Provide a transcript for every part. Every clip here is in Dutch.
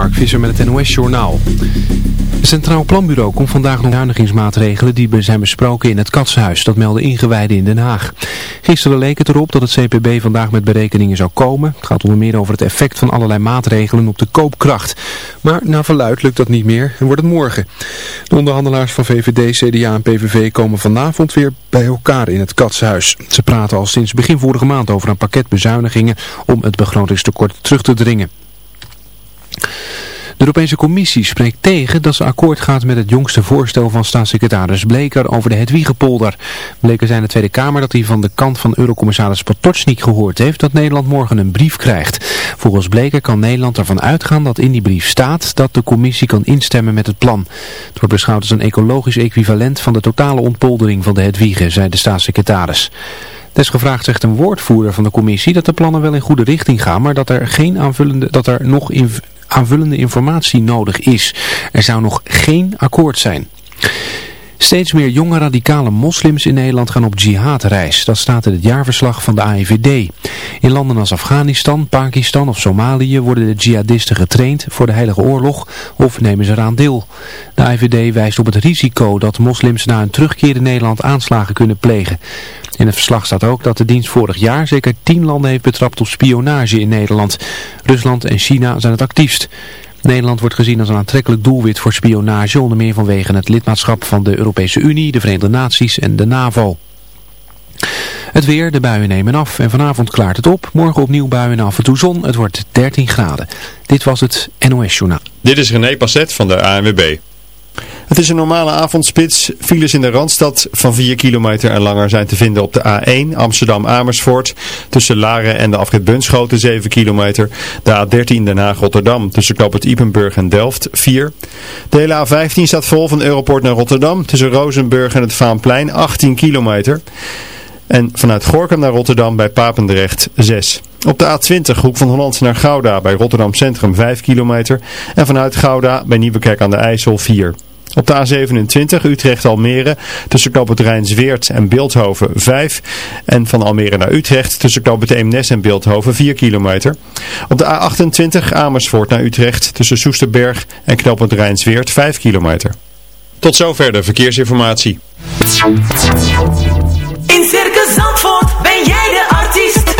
Mark Visser met het NOS-journaal. Het Centraal Planbureau komt vandaag nog bezuinigingsmaatregelen die zijn besproken in het Katshuis. Dat melden ingewijden in Den Haag. Gisteren leek het erop dat het CPB vandaag met berekeningen zou komen. Het gaat onder meer over het effect van allerlei maatregelen op de koopkracht. Maar naar verluid lukt dat niet meer en wordt het morgen. De onderhandelaars van VVD, CDA en PVV komen vanavond weer bij elkaar in het Katshuis. Ze praten al sinds begin vorige maand over een pakket bezuinigingen om het begrotingstekort terug te dringen. De Europese Commissie spreekt tegen dat ze akkoord gaat met het jongste voorstel van staatssecretaris Bleker over de Hedwiegepolder. Bleker zei in de Tweede Kamer dat hij van de kant van Eurocommissaris Potocnik gehoord heeft dat Nederland morgen een brief krijgt. Volgens Bleker kan Nederland ervan uitgaan dat in die brief staat dat de Commissie kan instemmen met het plan. Het wordt beschouwd als een ecologisch equivalent van de totale ontpoldering van de Hedwiegen, zei de staatssecretaris. Desgevraagd zegt een woordvoerder van de commissie dat de plannen wel in goede richting gaan, maar dat er, geen aanvullende, dat er nog in, aanvullende informatie nodig is. Er zou nog geen akkoord zijn. Steeds meer jonge radicale moslims in Nederland gaan op jihadreis. Dat staat in het jaarverslag van de AIVD. In landen als Afghanistan, Pakistan of Somalië worden de jihadisten getraind voor de Heilige Oorlog of nemen ze eraan deel. De AIVD wijst op het risico dat moslims na een terugkeer in Nederland aanslagen kunnen plegen. In het verslag staat ook dat de dienst vorig jaar zeker tien landen heeft betrapt op spionage in Nederland. Rusland en China zijn het actiefst. Nederland wordt gezien als een aantrekkelijk doelwit voor spionage, onder meer vanwege het lidmaatschap van de Europese Unie, de Verenigde Naties en de NAVO. Het weer, de buien nemen af en vanavond klaart het op. Morgen opnieuw buien en af en toe zon. Het wordt 13 graden. Dit was het NOS Journaal. Dit is René Passet van de ANWB. Het is een normale avondspits. Files in de Randstad van 4 kilometer en langer zijn te vinden op de A1 Amsterdam-Amersfoort. Tussen Laren en de afrit Bunschoten 7 kilometer. De A13 Den Haag-Rotterdam tussen Knoop Ipenburg en Delft 4. De hele A15 staat vol van Europort naar Rotterdam. Tussen Rozenburg en het Vaanplein 18 kilometer. En vanuit Gorkum naar Rotterdam bij Papendrecht 6. Op de A20 hoek van Holland naar Gouda bij Rotterdam Centrum 5 kilometer. En vanuit Gouda bij Nieuwekerk aan de IJssel 4. Op de A27 Utrecht-Almere tussen knoop Rijnsweert en Beeldhoven 5. En van Almere naar Utrecht tussen knoop het Eemnes en Beeldhoven 4 kilometer. Op de A28 Amersfoort naar Utrecht tussen Soesterberg en knoop het Rijnsweert 5 kilometer. Tot zover de verkeersinformatie. In Circus Zandvoort ben jij de artiest.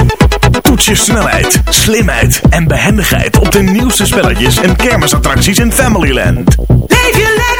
Toets je snelheid, slimheid en behendigheid op de nieuwste spelletjes en kermisattracties in Familyland. Leef je lekker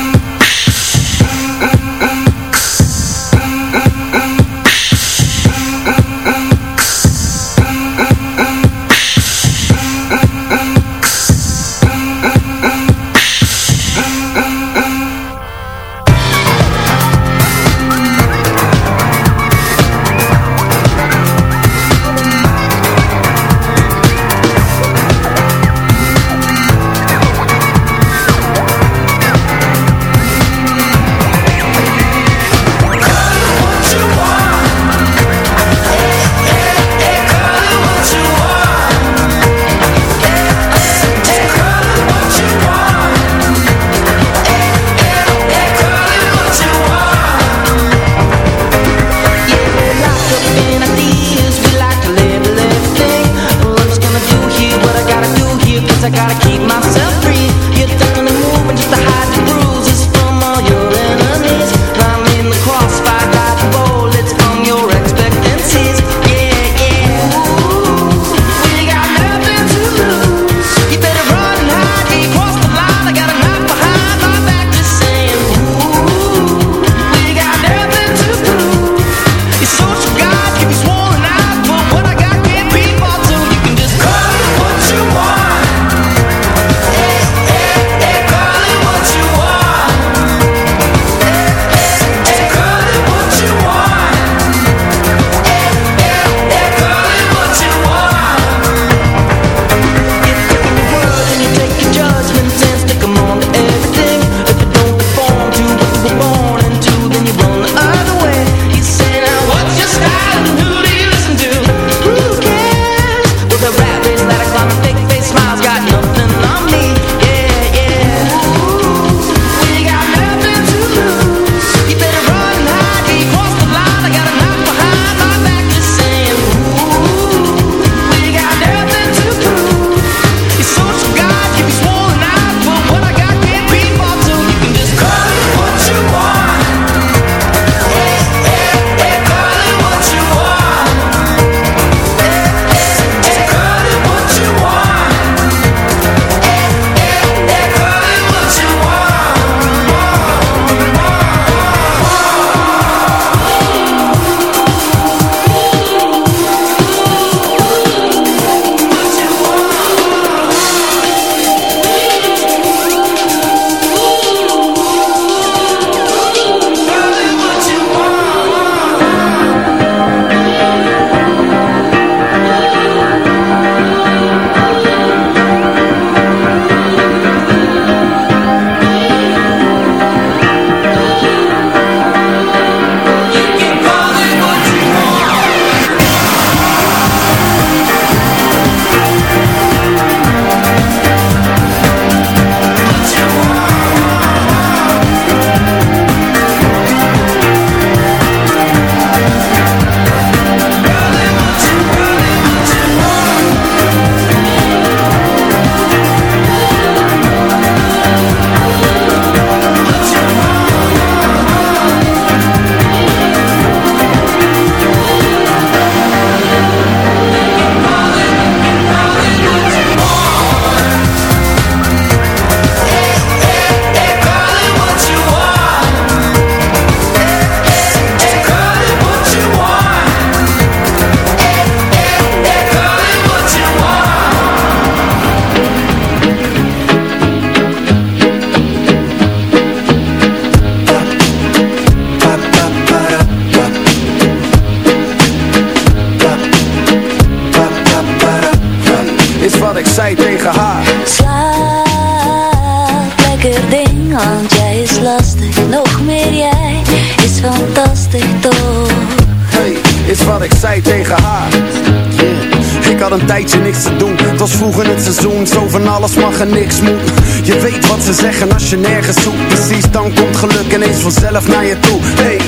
was vroeg in het seizoen. Zo van alles mag en niks moet. Je weet wat ze zeggen als je nergens zoekt. Precies, dan komt geluk ineens vanzelf naar je toe. Hey,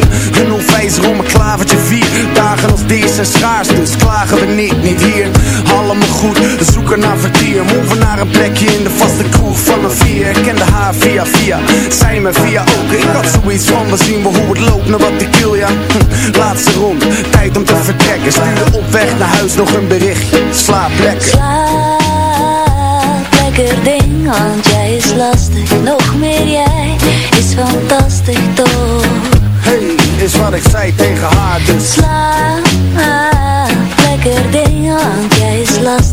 een onwijzer om een klavertje vier. Dagen als deze zijn schaars Dus klagen we niet, niet hier goed, we zoeken naar vertier Move naar een plekje in de vaste kroeg van een vier. Ik kende haar via via Zij me via ook. Ik had zoiets van, we zien wel hoe het loopt Naar wat ik wil, ja. Hm, Laatste rond, tijd om te vertrekken. Stuurde op weg naar huis nog een berichtje Slaap lekker. Slaap, lekker ding, want jij is lastig. Nog meer jij is fantastisch toch? Hey, is wat ik zei tegen haar Dus. Slaap, lekker ding, want jij is lastig.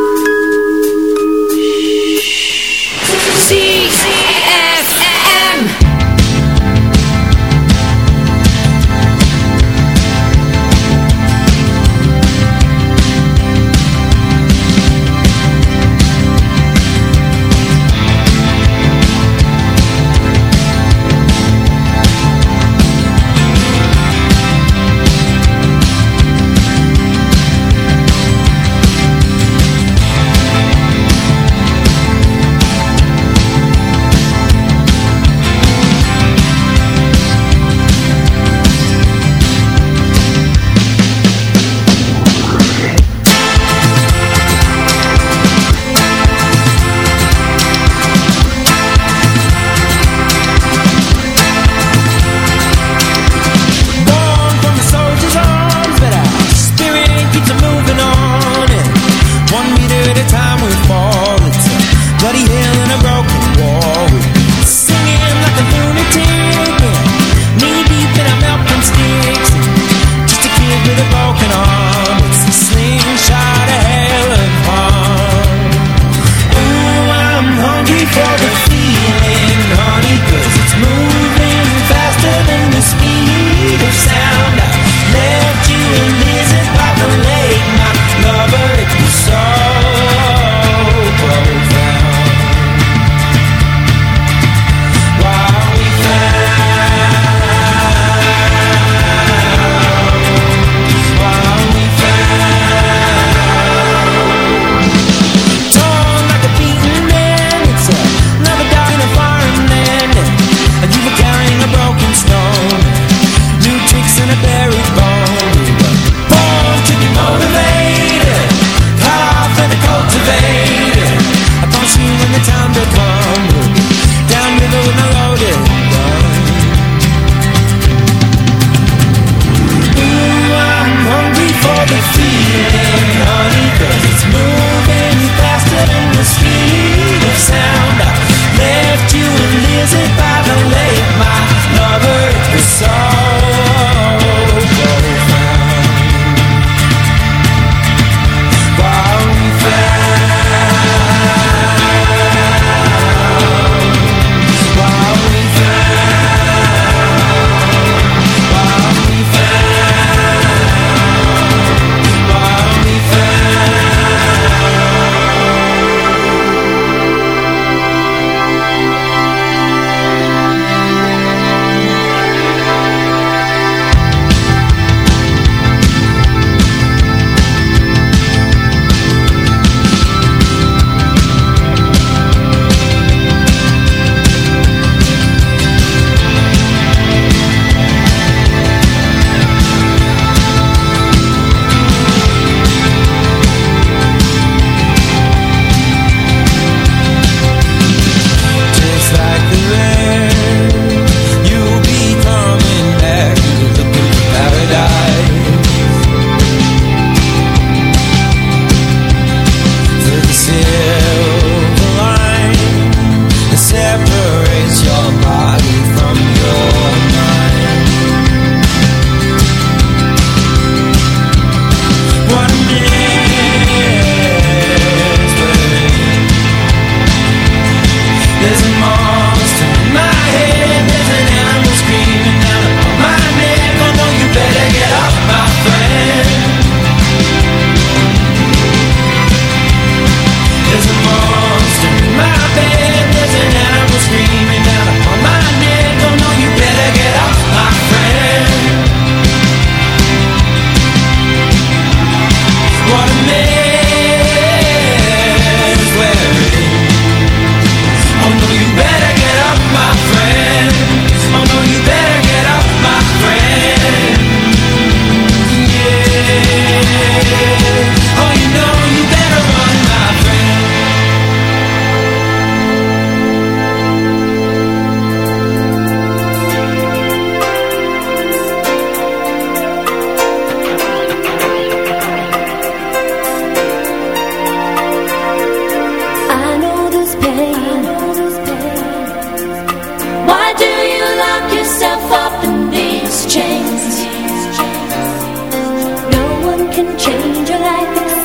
loose chains. No one can change your life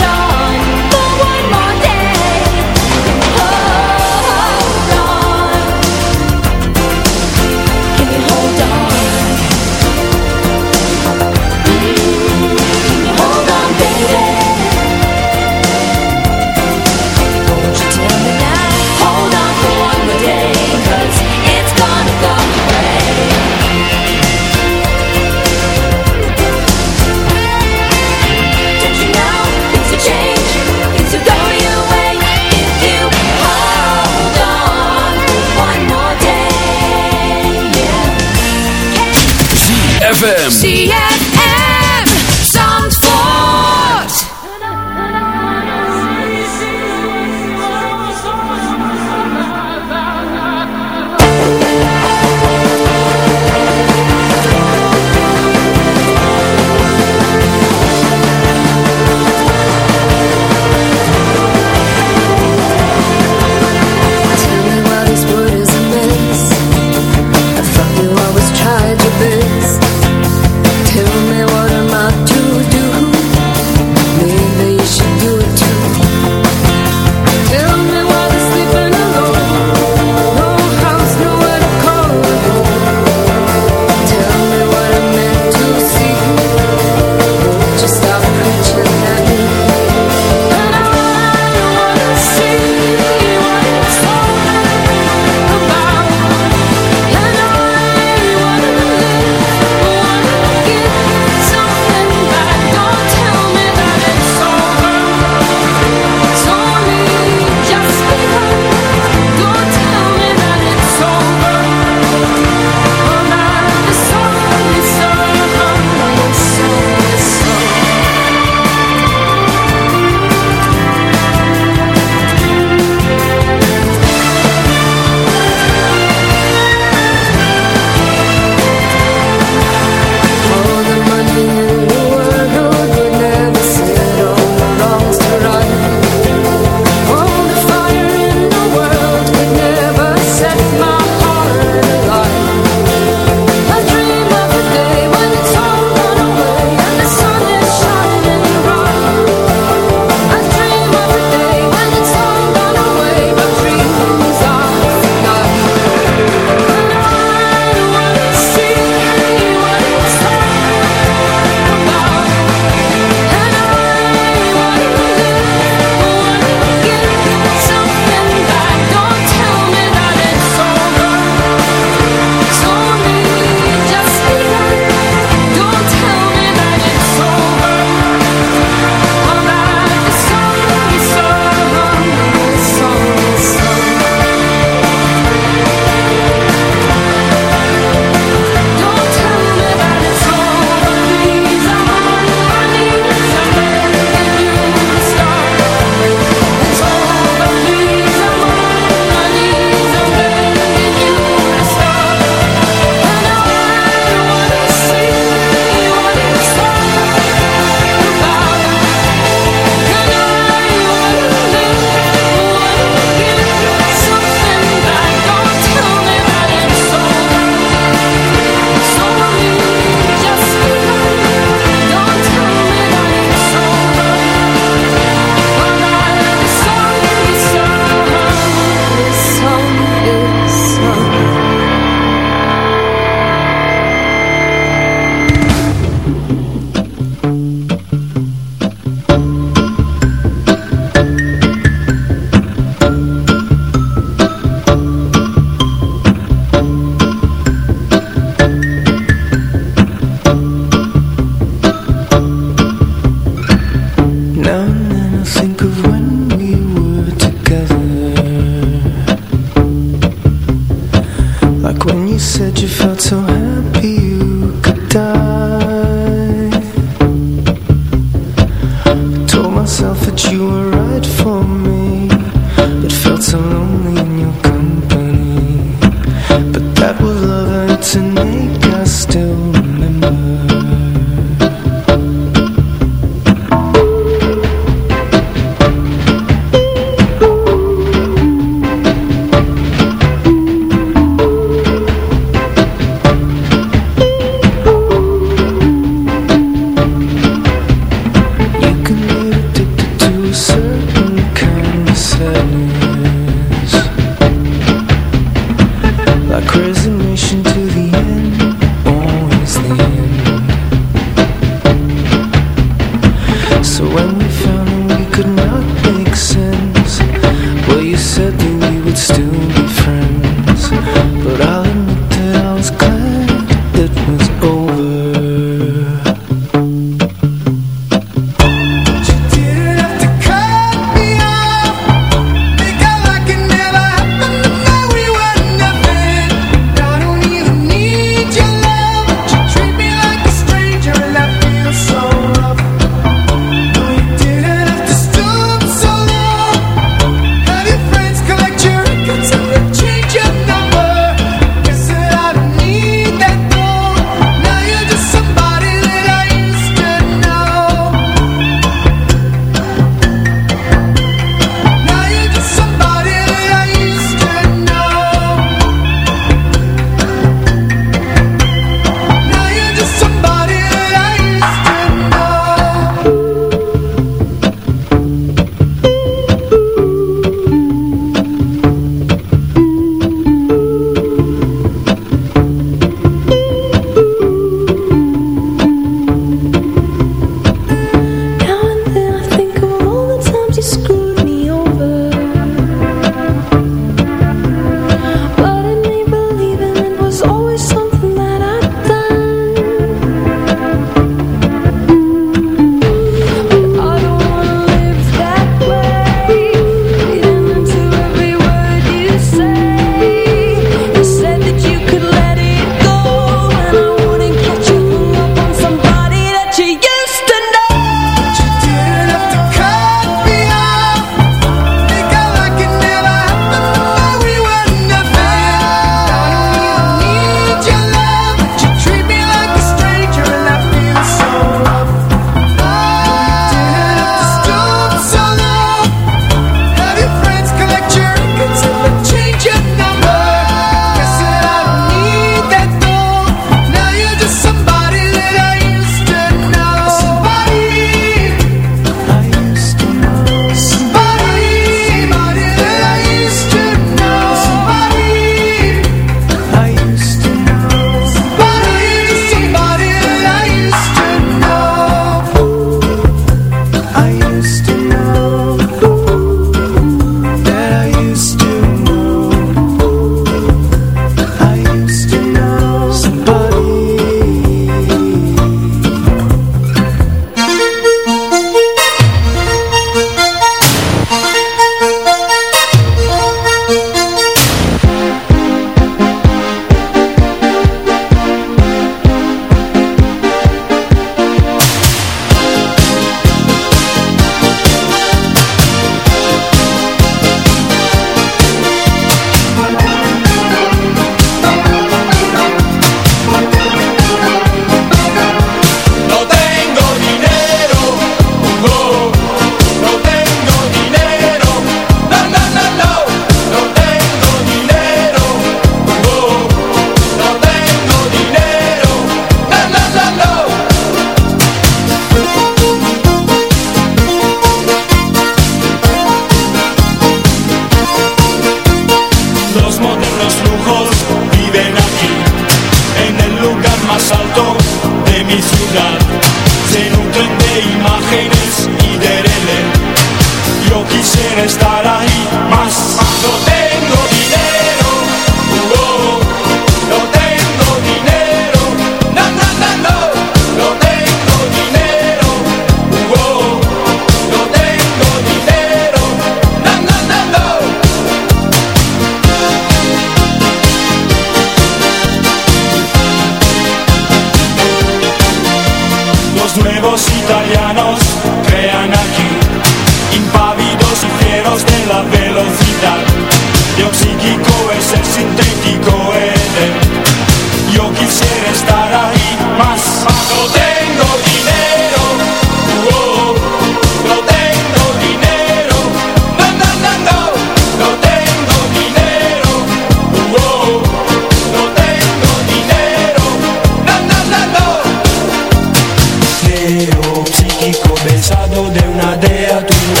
perto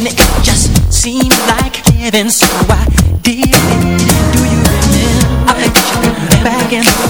and it just seemed like heaven, so I did it. Do you remember? I bet you remember back in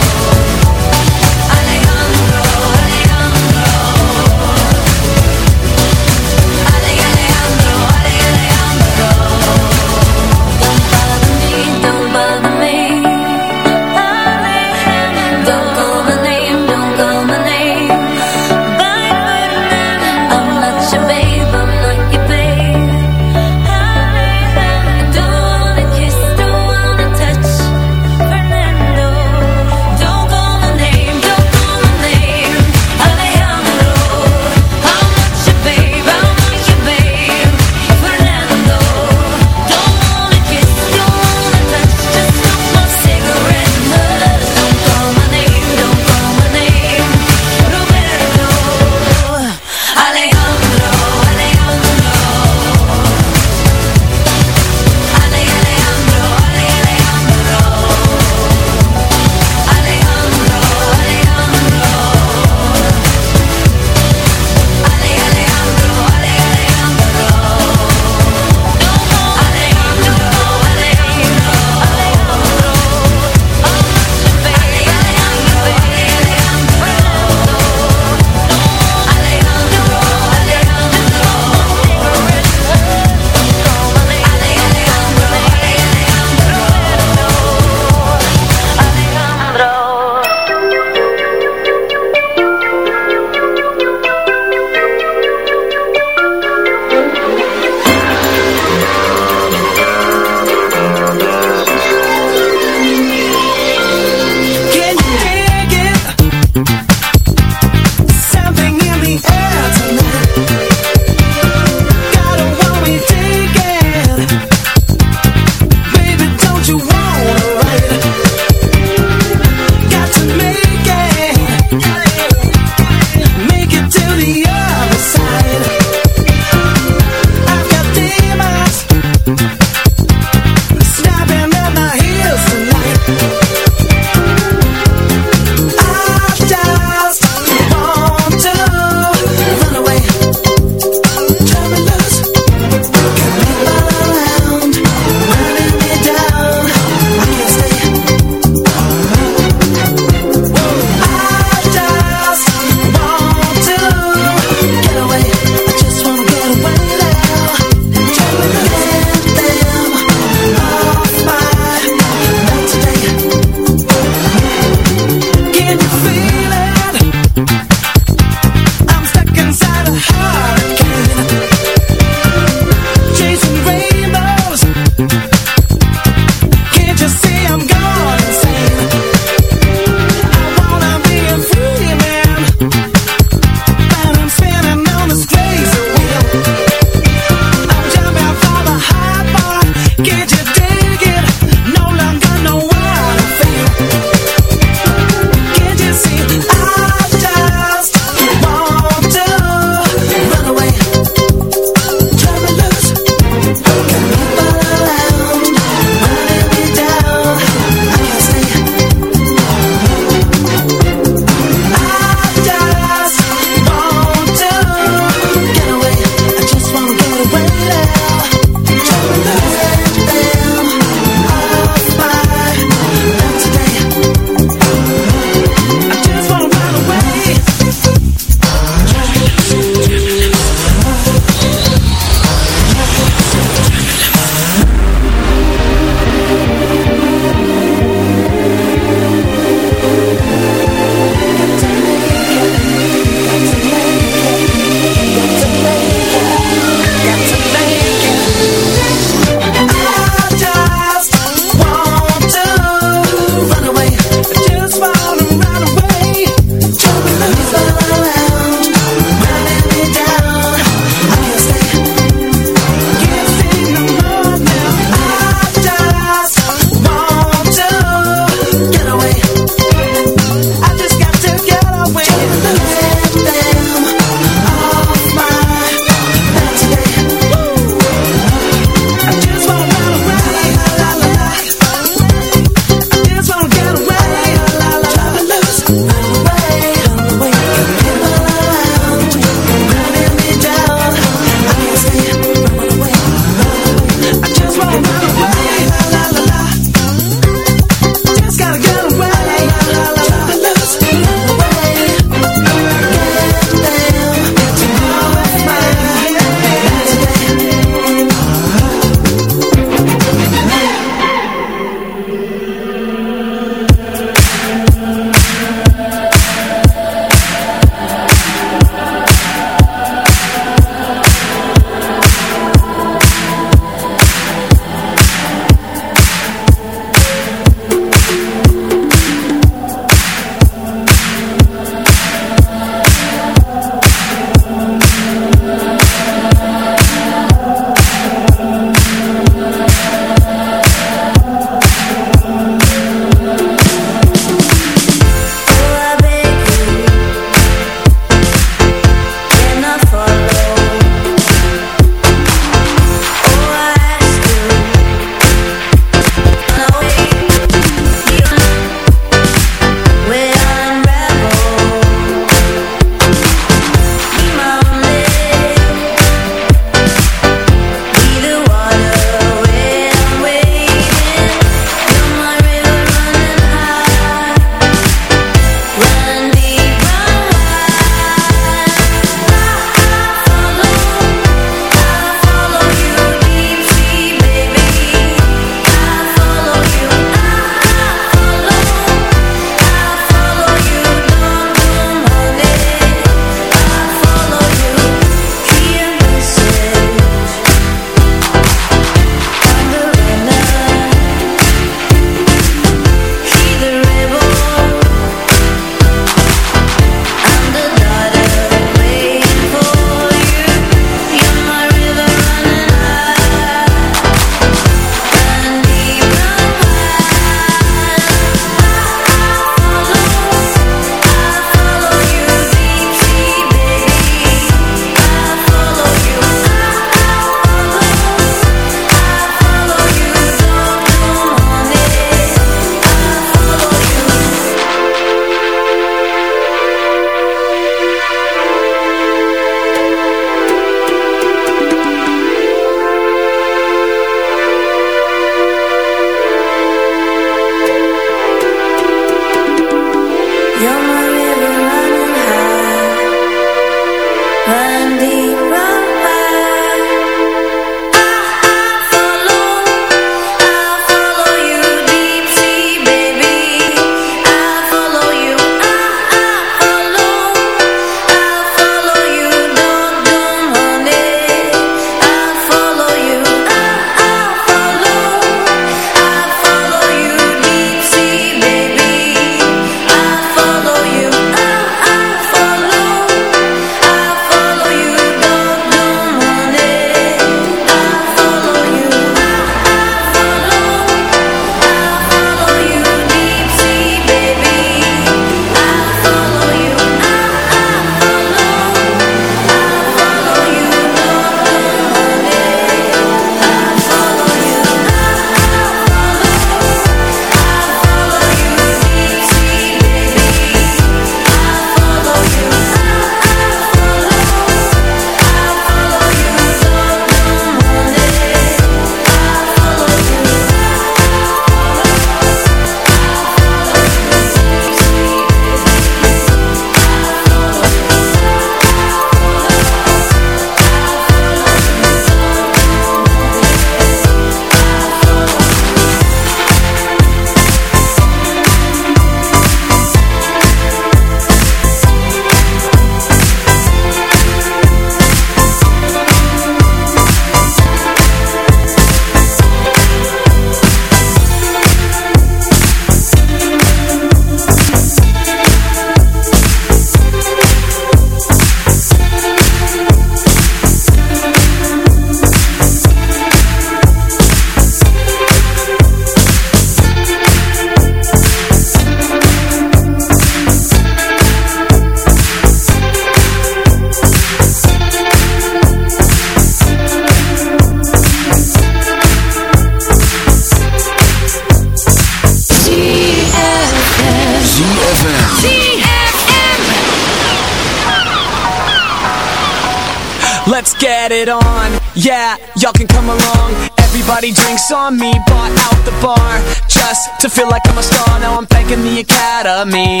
let's get it on. Yeah, y'all can come along. Everybody drinks on me, bought out the bar. Just to feel like I'm a star, now I'm thanking the academy.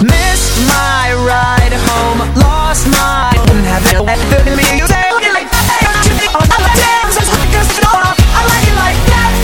Missed my ride home, lost my. Wouldn't have it with me. You say, like, so I like it like that.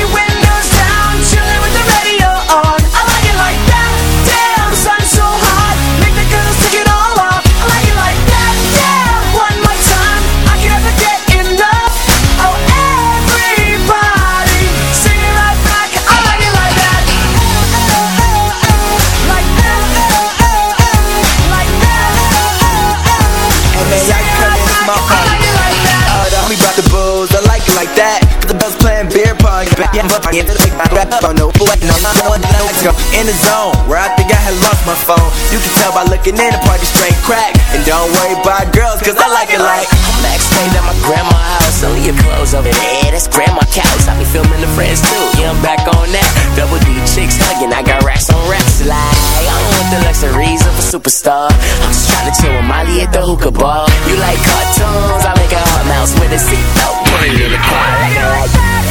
in the zone where I think I had lost my phone. You can tell by looking in the party straight crack, and don't worry about girls, cause I like it like. I'm backstage at my grandma's house. Only your clothes over there. That's grandma couch. I be filming the friends too. Yeah, I'm back on that. Double D chicks hugging. I got racks on racks. Like, I don't want the luxuries of a superstar. I'm just trying to chill with Molly at the hookah bar. You like cartoons? I make a hot mouse with a seatbelt. Put it in the car. Hey,